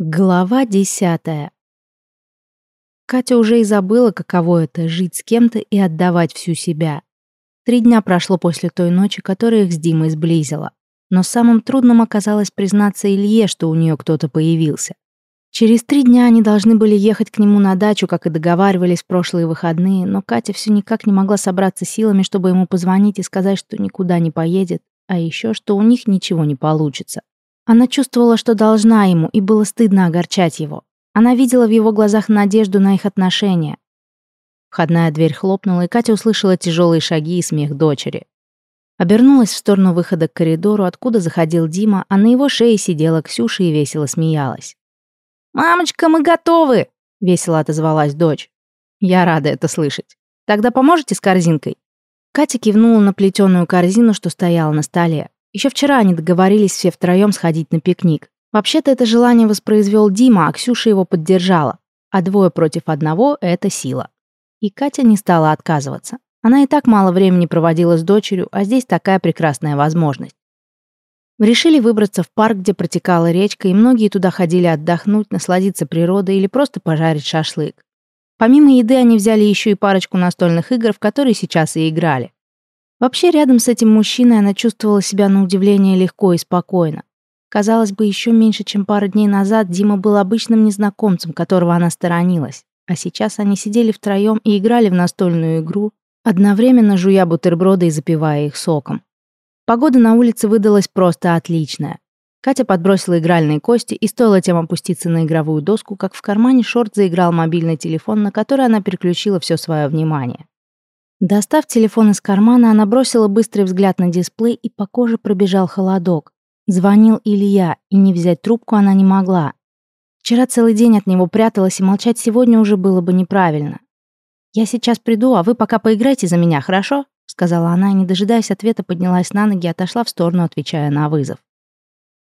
Глава десятая. Катя уже и забыла, каково это — жить с кем-то и отдавать всю себя. Три дня прошло после той ночи, которая их с Димой сблизила. Но самым трудным оказалось признаться Илье, что у нее кто-то появился. Через три дня они должны были ехать к нему на дачу, как и договаривались в прошлые выходные, но Катя все никак не могла собраться силами, чтобы ему позвонить и сказать, что никуда не поедет, а еще что у них ничего не получится. Она чувствовала, что должна ему, и было стыдно огорчать его. Она видела в его глазах надежду на их отношения. Входная дверь хлопнула, и Катя услышала тяжелые шаги и смех дочери. Обернулась в сторону выхода к коридору, откуда заходил Дима, а на его шее сидела Ксюша и весело смеялась. «Мамочка, мы готовы!» — весело отозвалась дочь. «Я рада это слышать. Тогда поможете с корзинкой?» Катя кивнула на плетеную корзину, что стояла на столе. Еще вчера они договорились все втроем сходить на пикник. Вообще-то это желание воспроизвел Дима, а Ксюша его поддержала. А двое против одного — это сила. И Катя не стала отказываться. Она и так мало времени проводила с дочерью, а здесь такая прекрасная возможность. Решили выбраться в парк, где протекала речка, и многие туда ходили отдохнуть, насладиться природой или просто пожарить шашлык. Помимо еды они взяли еще и парочку настольных игр, в которые сейчас и играли. Вообще, рядом с этим мужчиной она чувствовала себя на удивление легко и спокойно. Казалось бы, еще меньше, чем пару дней назад Дима был обычным незнакомцем, которого она сторонилась. А сейчас они сидели втроем и играли в настольную игру, одновременно жуя бутерброды и запивая их соком. Погода на улице выдалась просто отличная. Катя подбросила игральные кости, и стоило тем опуститься на игровую доску, как в кармане шорт заиграл мобильный телефон, на который она переключила все свое внимание. Достав телефон из кармана, она бросила быстрый взгляд на дисплей, и по коже пробежал холодок. Звонил Илья, и не взять трубку она не могла. Вчера целый день от него пряталась, и молчать сегодня уже было бы неправильно. «Я сейчас приду, а вы пока поиграйте за меня, хорошо?» сказала она, и, не дожидаясь ответа, поднялась на ноги и отошла в сторону, отвечая на вызов.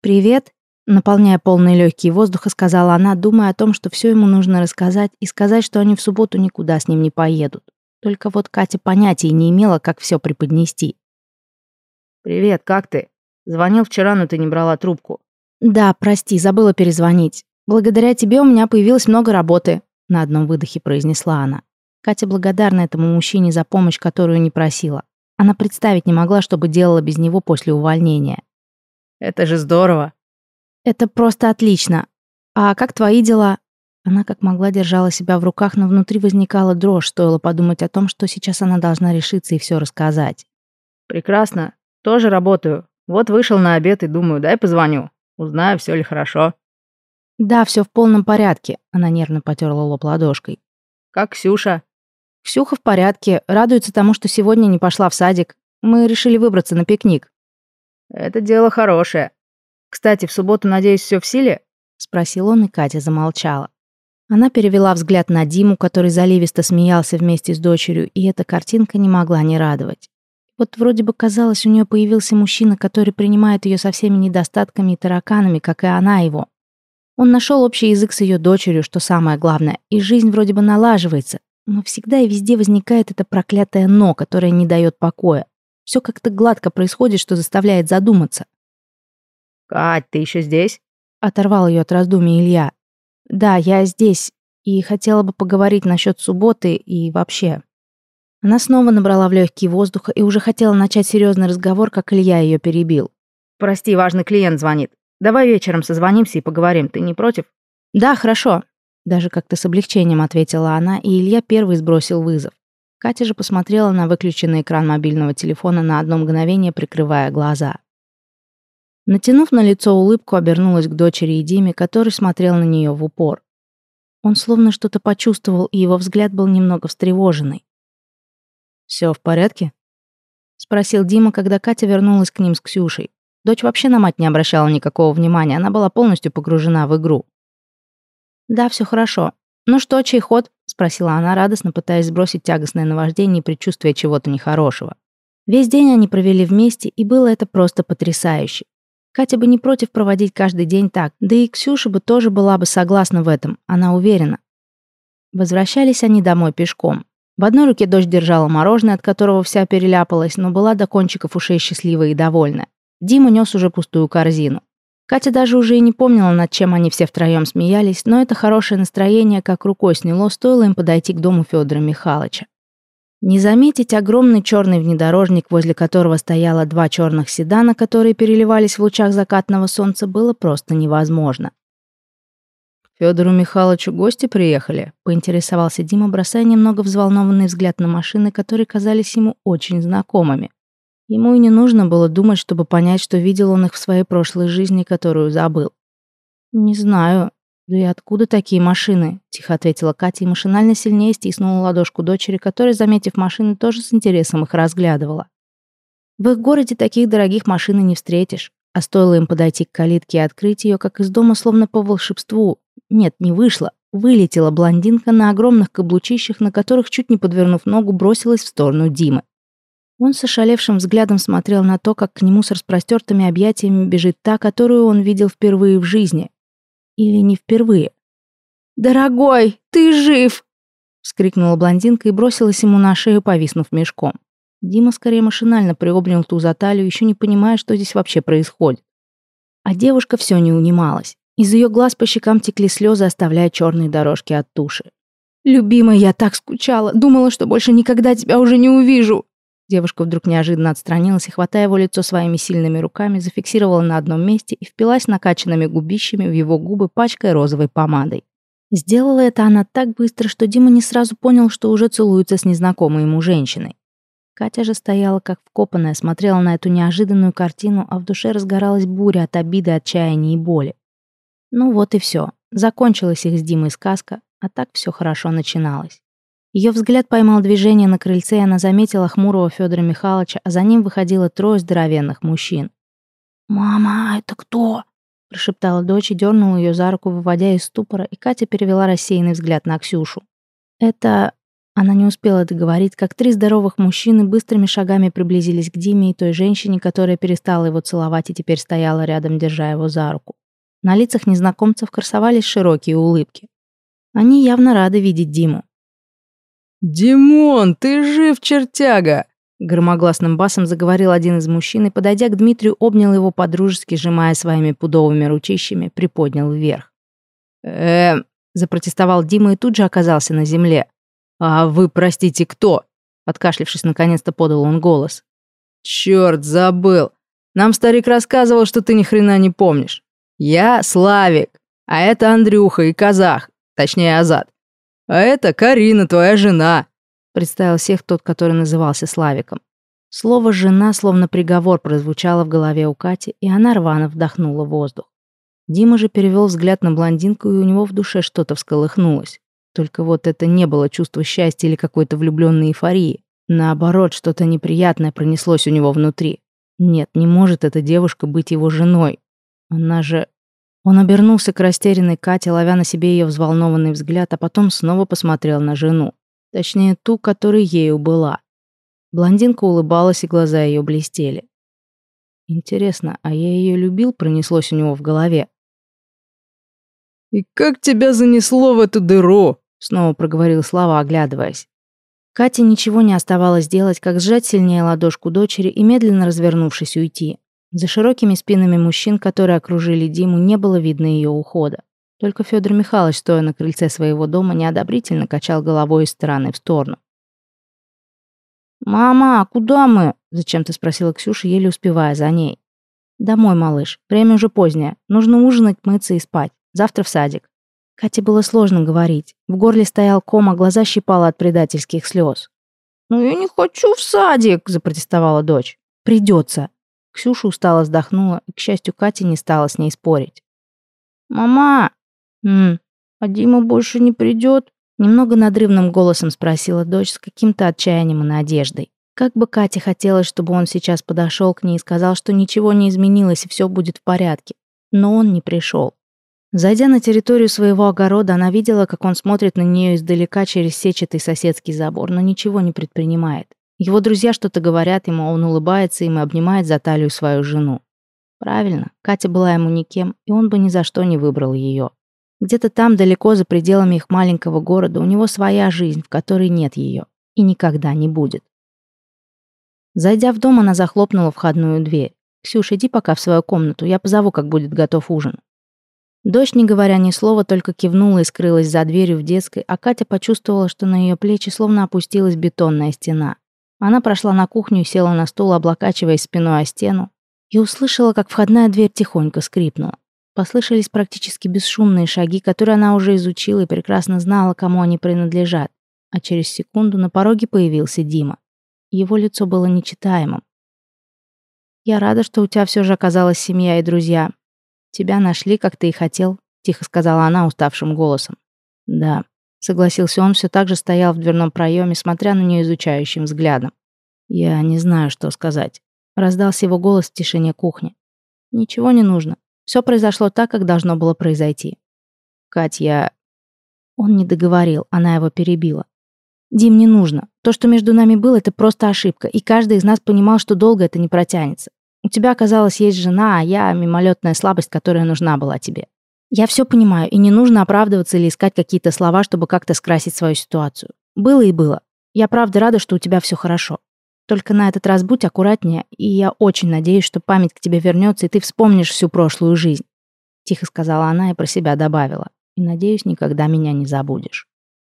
«Привет», наполняя полные легкие воздуха, сказала она, думая о том, что все ему нужно рассказать, и сказать, что они в субботу никуда с ним не поедут. Только вот Катя понятия не имела, как все преподнести. «Привет, как ты? Звонил вчера, но ты не брала трубку». «Да, прости, забыла перезвонить. Благодаря тебе у меня появилось много работы», — на одном выдохе произнесла она. Катя благодарна этому мужчине за помощь, которую не просила. Она представить не могла, что бы делала без него после увольнения. «Это же здорово!» «Это просто отлично. А как твои дела?» Она как могла держала себя в руках, но внутри возникала дрожь, стоило подумать о том, что сейчас она должна решиться и все рассказать. «Прекрасно. Тоже работаю. Вот вышел на обед и думаю, дай позвоню. Узнаю, все ли хорошо». «Да, все в полном порядке», — она нервно потерла лоб ладошкой. «Как Ксюша?» «Ксюха в порядке. Радуется тому, что сегодня не пошла в садик. Мы решили выбраться на пикник». «Это дело хорошее. Кстати, в субботу, надеюсь, все в силе?» — спросил он, и Катя замолчала. Она перевела взгляд на Диму, который заливисто смеялся вместе с дочерью, и эта картинка не могла не радовать. Вот вроде бы казалось, у нее появился мужчина, который принимает ее со всеми недостатками и тараканами, как и она его. Он нашел общий язык с ее дочерью, что самое главное, и жизнь вроде бы налаживается, но всегда и везде возникает это проклятое «но», которое не дает покоя. Все как-то гладко происходит, что заставляет задуматься. «Кать, ты еще здесь?» — оторвал ее от раздумий Илья. «Да, я здесь и хотела бы поговорить насчет субботы и вообще». Она снова набрала в легкие воздуха и уже хотела начать серьезный разговор, как Илья ее перебил. «Прости, важный клиент звонит. Давай вечером созвонимся и поговорим. Ты не против?» «Да, хорошо». Даже как-то с облегчением ответила она, и Илья первый сбросил вызов. Катя же посмотрела на выключенный экран мобильного телефона на одно мгновение, прикрывая глаза. Натянув на лицо улыбку, обернулась к дочери и Диме, который смотрел на нее в упор. Он словно что-то почувствовал, и его взгляд был немного встревоженный. «Все в порядке?» — спросил Дима, когда Катя вернулась к ним с Ксюшей. Дочь вообще на мать не обращала никакого внимания, она была полностью погружена в игру. «Да, все хорошо. Ну что, чей ход?» — спросила она радостно, пытаясь сбросить тягостное наваждение и предчувствие чего-то нехорошего. Весь день они провели вместе, и было это просто потрясающе. Катя бы не против проводить каждый день так, да и Ксюша бы тоже была бы согласна в этом, она уверена. Возвращались они домой пешком. В одной руке дочь держала мороженое, от которого вся переляпалась, но была до кончиков ушей счастливая и довольная. Дима нес уже пустую корзину. Катя даже уже и не помнила, над чем они все втроем смеялись, но это хорошее настроение как рукой сняло, стоило им подойти к дому Федора Михайловича. Не заметить огромный черный внедорожник, возле которого стояло два черных седана, которые переливались в лучах закатного солнца, было просто невозможно. «К Федору Михайловичу гости приехали?» — поинтересовался Дима, бросая немного взволнованный взгляд на машины, которые казались ему очень знакомыми. Ему и не нужно было думать, чтобы понять, что видел он их в своей прошлой жизни, которую забыл. «Не знаю. Да и откуда такие машины?» – тихо ответила Катя и машинально сильнее стиснула ладошку дочери, которая, заметив машины, тоже с интересом их разглядывала. В их городе таких дорогих машин не встретишь. А стоило им подойти к калитке и открыть ее, как из дома словно по волшебству. Нет, не вышло. Вылетела блондинка на огромных каблучищах, на которых, чуть не подвернув ногу, бросилась в сторону Димы. Он с ошалевшим взглядом смотрел на то, как к нему с распростертыми объятиями бежит та, которую он видел впервые в жизни. Или не впервые. «Дорогой, ты жив!» — вскрикнула блондинка и бросилась ему на шею, повиснув мешком. Дима скорее машинально приобнял ту за талию, еще не понимая, что здесь вообще происходит. А девушка все не унималась. Из ее глаз по щекам текли слезы, оставляя черные дорожки от туши. «Любимая, я так скучала, думала, что больше никогда тебя уже не увижу!» Девушка вдруг неожиданно отстранилась и, хватая его лицо своими сильными руками, зафиксировала на одном месте и впилась накачанными губищами в его губы, пачкой розовой помадой. Сделала это она так быстро, что Дима не сразу понял, что уже целуется с незнакомой ему женщиной. Катя же стояла как вкопанная, смотрела на эту неожиданную картину, а в душе разгоралась буря от обиды, отчаяния и боли. Ну вот и все. Закончилась их с Димой сказка, а так все хорошо начиналось. Ее взгляд поймал движение на крыльце, и она заметила хмурого Федора Михайловича, а за ним выходило трое здоровенных мужчин. «Мама, это кто?» – прошептала дочь и дернула ее за руку, выводя из ступора, и Катя перевела рассеянный взгляд на Ксюшу. «Это...» Она не успела договорить, как три здоровых мужчины быстрыми шагами приблизились к Диме и той женщине, которая перестала его целовать и теперь стояла рядом, держа его за руку. На лицах незнакомцев красовались широкие улыбки. Они явно рады видеть Диму. «Димон, ты жив, чертяга!» Громогласным басом заговорил один из мужчин и, подойдя к Дмитрию, обнял его подружески, сжимая своими пудовыми ручищами, приподнял вверх. «Эм...» — запротестовал Дима и тут же оказался на земле. «А вы, простите, кто?» Откашлившись, наконец-то подал он голос. «Черт, забыл. Нам старик рассказывал, что ты ни хрена не помнишь. Я Славик, а это Андрюха и казах, точнее Азат. «А это Карина, твоя жена», — представил всех тот, который назывался Славиком. Слово «жена» словно приговор прозвучало в голове у Кати, и она рвано вдохнула воздух. Дима же перевел взгляд на блондинку, и у него в душе что-то всколыхнулось. Только вот это не было чувство счастья или какой-то влюбленной эйфории. Наоборот, что-то неприятное пронеслось у него внутри. Нет, не может эта девушка быть его женой. Она же он обернулся к растерянной Кате, ловя на себе ее взволнованный взгляд, а потом снова посмотрел на жену. Точнее, ту, которая ею была. Блондинка улыбалась, и глаза ее блестели. Интересно, а я ее любил, пронеслось у него в голове. «И как тебя занесло в эту дыру?» Снова проговорил Слава, оглядываясь. Кате ничего не оставалось делать, как сжать сильнее ладошку дочери и, медленно развернувшись, уйти. За широкими спинами мужчин, которые окружили Диму, не было видно ее ухода. Только Федор Михайлович, стоя на крыльце своего дома, неодобрительно качал головой из стороны в сторону. «Мама, а куда мы?» – зачем-то спросила Ксюша, еле успевая за ней. «Домой, малыш. Время уже позднее. Нужно ужинать, мыться и спать. Завтра в садик». Кате было сложно говорить. В горле стоял ком, а глаза щипало от предательских слез. «Ну я не хочу в садик», – запротестовала дочь. «Придется. Ксюша устало вздохнула, и, к счастью, Катя не стала с ней спорить. «Мама, м а Дима больше не придет?» Немного надрывным голосом спросила дочь с каким-то отчаянием и надеждой. Как бы Кате хотелось, чтобы он сейчас подошел к ней и сказал, что ничего не изменилось и все будет в порядке. Но он не пришел. Зайдя на территорию своего огорода, она видела, как он смотрит на нее издалека через сетчатый соседский забор, но ничего не предпринимает. Его друзья что-то говорят ему, а он улыбается им и обнимает за талию свою жену. Правильно, Катя была ему никем, и он бы ни за что не выбрал ее. Где-то там, далеко за пределами их маленького города, у него своя жизнь, в которой нет ее. И никогда не будет. Зайдя в дом, она захлопнула входную дверь. Ксюша, иди пока в свою комнату, я позову, как будет готов ужин». Дочь, не говоря ни слова, только кивнула и скрылась за дверью в детской, а Катя почувствовала, что на ее плечи словно опустилась бетонная стена. Она прошла на кухню села на стул, облокачиваясь спиной о стену, и услышала, как входная дверь тихонько скрипнула. Послышались практически бесшумные шаги, которые она уже изучила и прекрасно знала, кому они принадлежат. А через секунду на пороге появился Дима. Его лицо было нечитаемым. «Я рада, что у тебя все же оказалась семья и друзья. Тебя нашли, как ты и хотел», — тихо сказала она уставшим голосом. «Да», — согласился он, все так же стоял в дверном проеме, смотря на нее изучающим взглядом. «Я не знаю, что сказать». Раздался его голос в тишине кухни. «Ничего не нужно. Все произошло так, как должно было произойти». «Катя...» Он не договорил, она его перебила. «Дим, не нужно. То, что между нами было, это просто ошибка, и каждый из нас понимал, что долго это не протянется. У тебя, оказалось, есть жена, а я — мимолетная слабость, которая нужна была тебе. Я все понимаю, и не нужно оправдываться или искать какие-то слова, чтобы как-то скрасить свою ситуацию. Было и было. Я правда рада, что у тебя все хорошо. Только на этот раз будь аккуратнее, и я очень надеюсь, что память к тебе вернется, и ты вспомнишь всю прошлую жизнь. Тихо сказала она и про себя добавила. И надеюсь, никогда меня не забудешь.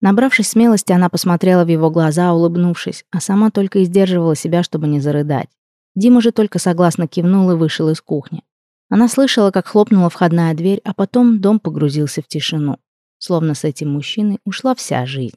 Набравшись смелости, она посмотрела в его глаза, улыбнувшись, а сама только и сдерживала себя, чтобы не зарыдать. Дима же только согласно кивнул и вышел из кухни. Она слышала, как хлопнула входная дверь, а потом дом погрузился в тишину. Словно с этим мужчиной ушла вся жизнь.